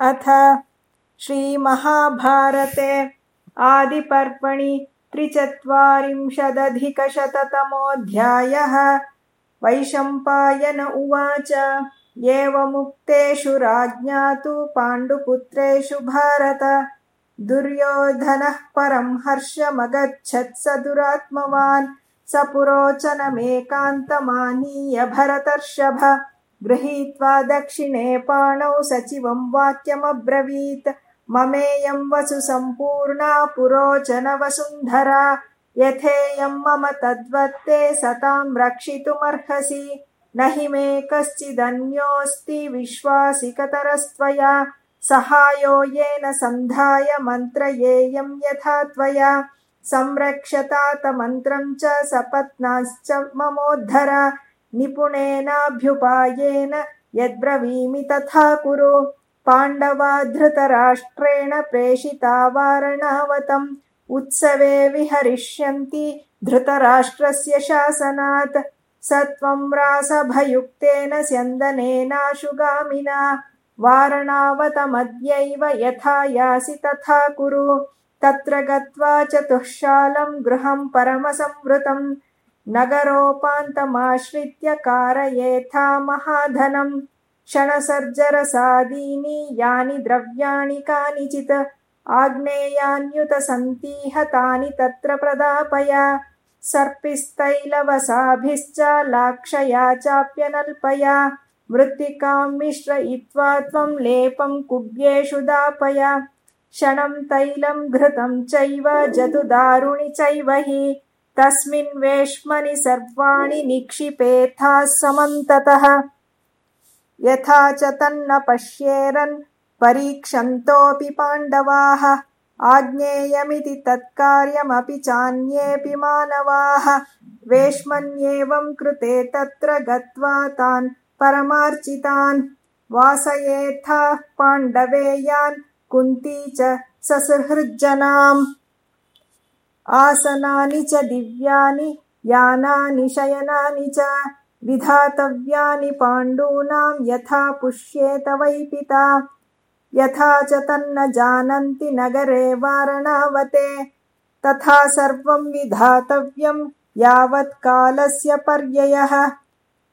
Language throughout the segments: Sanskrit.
अथ श्रीमहाभारते आदिपर्पणि त्रिचत्वारिंशदधिकशततमोऽध्यायः। वैशम्पायन उवाच। एवमुक्तेषु राज्ञा तु पाण्डुपुत्रेषु भारत। दुर्योधनः परं हर्षमगच्छत् स दुरात्मवान्। स पुरोचनमेकान्तमानीय भरतर्षभ गृहीत्वा दक्षिणे पाणौ सचिवं वाक्यमब्रवीत्। ममेयं वसु सम्पूर्णा पुरोचन वसुन्धरा। यथेयं मम तद्वत्ते सतां रक्षितुमर्हसि। न हि मे कश्चिदन्योऽस्ति विश्वासिकतरस्त्वया। सहायो येन सन्धाय मन्त्रयेयं यथा त्वया। संरक्षतातमन्त्रं च सपत्नाश्च ममोद्धर निपुणेनाभ्युपायेन यद्ब्रवीमि तथा कुरु। पाण्डवा धृतराष्ट्रेण प्रेषिता वारणावतम्। उत्सवे विहरिष्यन्ति धृतराष्ट्रस्य शासनात्। स त्वं रासभयुक्तेन स्यन्दनेनाशुगामिना। वारणावतमद्यैव यथा यासि तथा कुरु। तत्र गत्वा चतुःशालं गृहं परमसंवृतम् नगरोपान्तमाश्रित्य कारयेथा महाधनम् क्षणसर्जरसादीनि यानि द्रव्याणि कानिचित्। आग्नेयान्युत सन्तीह तानि तत्र प्रदापय। सर्पिस्तैलवसाभिश्च लाक्षया चाप्यनल्पया। मृत्तिकां मिश्रयित्वा त्वं लेपं कुड्येषु दापय। क्षणं तैलं घृतं चैव जतुदारुणि चैव हि तस्मिन् वेश्मनि सर्वाणि निक्षिपेथाः समन्ततः। यथा च तन्न पश्येरन् परीक्षन्तोऽपि पाण्डवाः आज्ञेयमिति तत्कार्यमपि चान्येऽपि मानवाः। वेश्मन्येवं कृते तत्र गत्वा तान् परमार्चितान्। वासयेथाः पाण्डवेयान् कुन्ती च ससृहृज्जनाम् आसनानि च दिव्यानि यानानि शयनानि च विधातव्यानि पाण्डूनां यथा पुष्येत वै पिता। यथा च तन्न जानन्ति नगरे वारणावते तथा सर्वं विधातव्यं यावत्कालस्य पर्ययः।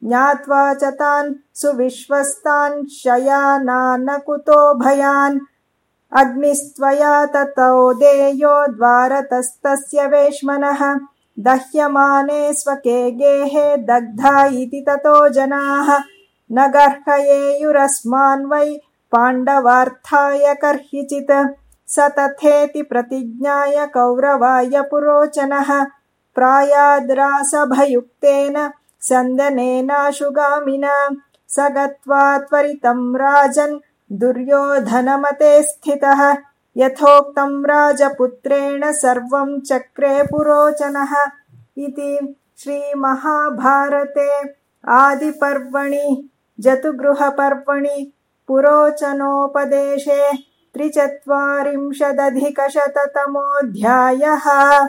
ज्ञात्वा च तान् सुविश्वस्तान् शयानान् कुतो भयान् अग्निस्त्वया ततो देयो द्वारतस्तस्य वेश्मनः। दह्यमाने स्वके गेहे दग्धा इति ततो जनाः। न गर्हयेयुरस्मान् वै पाण्डवार्थाय कर्हिचित्। स तथेति प्रतिज्ञाय कौरवाय पुरोचनः। प्रायाद्रासभयुक्तेन सन्दनेनाशुगामिना। स गत्वा त्वरितं राजन् दुर्योधनमते स्थितः। यथोक्तं राजपुत्रेण सर्वं चक्रे पुरोचनः। इति श्रीमहाभारते आदिपर्वणि जतुगृहपर्वणि पुरोचनोपदेशे त्रिचत्वारिंशदधिकशततमोऽध्यायः